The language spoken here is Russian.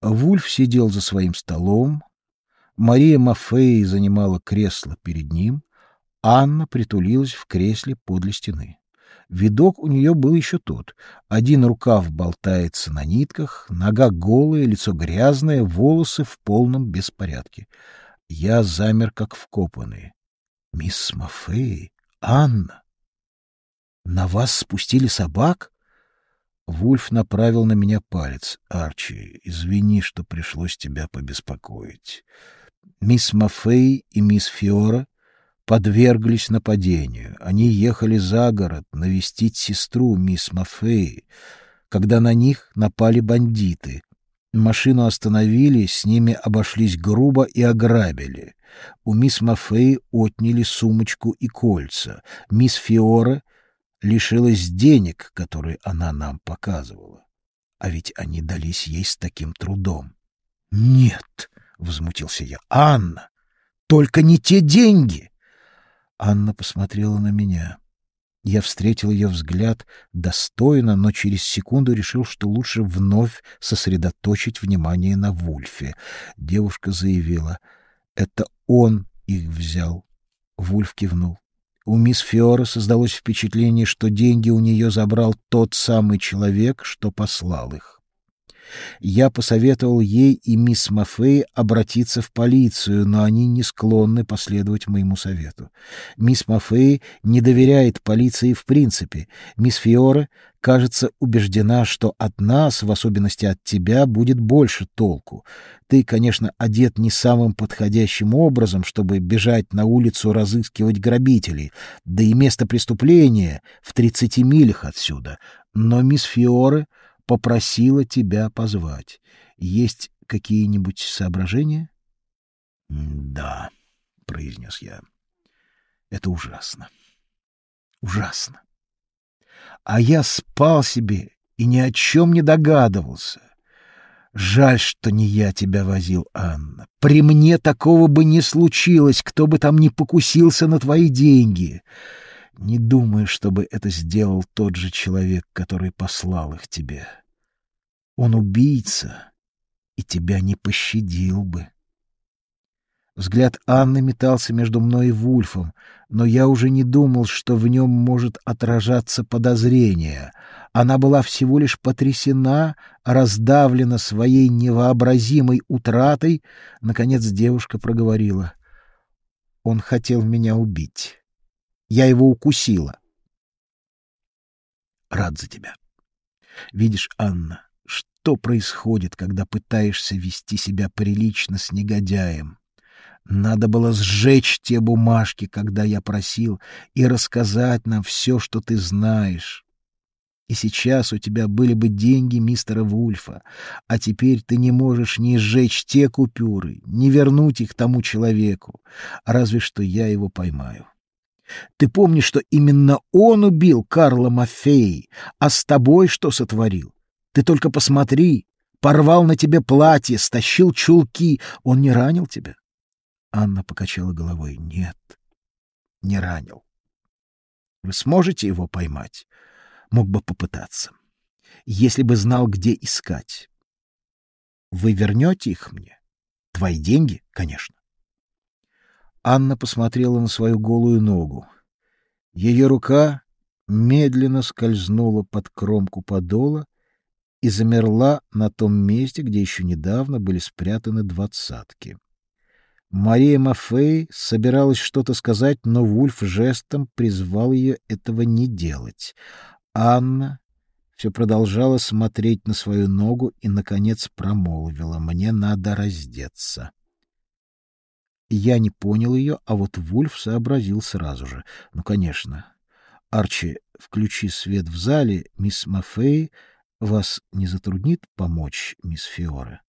Вульф сидел за своим столом, Мария Мафей занимала кресло перед ним, Анна притулилась в кресле подле стены. Видок у нее был еще тот. Один рукав болтается на нитках, нога голая, лицо грязное, волосы в полном беспорядке. Я замер, как вкопанный. Мисс Мафей, Анна, на вас спустили собак? Вульф направил на меня палец. Арчи, извини, что пришлось тебя побеспокоить. Мисс Мафей и мисс Фиора подверглись нападению. Они ехали за город навестить сестру мисс Мафей, когда на них напали бандиты. Машину остановили, с ними обошлись грубо и ограбили. У мисс Мафей отняли сумочку и кольца. Мисс Фиора лишилась денег, которые она нам показывала. А ведь они дались ей с таким трудом. — Нет, — возмутился я, — Анна, только не те деньги! Анна посмотрела на меня. Я встретил ее взгляд достойно, но через секунду решил, что лучше вновь сосредоточить внимание на Вульфе. Девушка заявила, это он их взял. Вульф кивнул. У мисс Фиора создалось впечатление, что деньги у нее забрал тот самый человек, что послал их. Я посоветовал ей и мисс Мафей обратиться в полицию, но они не склонны последовать моему совету. Мисс Мафей не доверяет полиции в принципе. Мисс Фиора, кажется, убеждена, что от нас, в особенности от тебя, будет больше толку. Ты, конечно, одет не самым подходящим образом, чтобы бежать на улицу разыскивать грабителей, да и место преступления в тридцати милях отсюда. Но мисс Фиора попросила тебя позвать. Есть какие-нибудь соображения? — Да, — произнес я. — Это ужасно. Ужасно. А я спал себе и ни о чем не догадывался. Жаль, что не я тебя возил, Анна. При мне такого бы не случилось, кто бы там не покусился на твои деньги. Не думаю, чтобы это сделал тот же человек, который послал их тебе. Он убийца и тебя не пощадил бы. Взгляд Анны метался между мной и Вульфом, но я уже не думал, что в нем может отражаться подозрение. Она была всего лишь потрясена, раздавлена своей невообразимой утратой. Наконец девушка проговорила. Он хотел меня убить. Я его укусила. Рад за тебя. Видишь, Анна, что происходит, когда пытаешься вести себя прилично с негодяем? Надо было сжечь те бумажки, когда я просил, и рассказать нам все, что ты знаешь. И сейчас у тебя были бы деньги мистера Вульфа, а теперь ты не можешь ни сжечь те купюры, ни вернуть их тому человеку, разве что я его поймаю. Ты помнишь, что именно он убил Карла Мафей, а с тобой что сотворил? Ты только посмотри, порвал на тебе платье, стащил чулки. Он не ранил тебя? Анна покачала головой. Нет, не ранил. Вы сможете его поймать? Мог бы попытаться. Если бы знал, где искать. Вы вернете их мне? Твои деньги, конечно. Анна посмотрела на свою голую ногу. Ее рука медленно скользнула под кромку подола и замерла на том месте, где еще недавно были спрятаны двадцатки. Мария Мафей собиралась что-то сказать, но Вульф жестом призвал ее этого не делать. Анна все продолжала смотреть на свою ногу и, наконец, промолвила. «Мне надо раздеться». Я не понял ее, а вот Вульф сообразил сразу же. «Ну, конечно. Арчи, включи свет в зале, мисс Мафей...» Вас не затруднит помочь, мисс Фиора?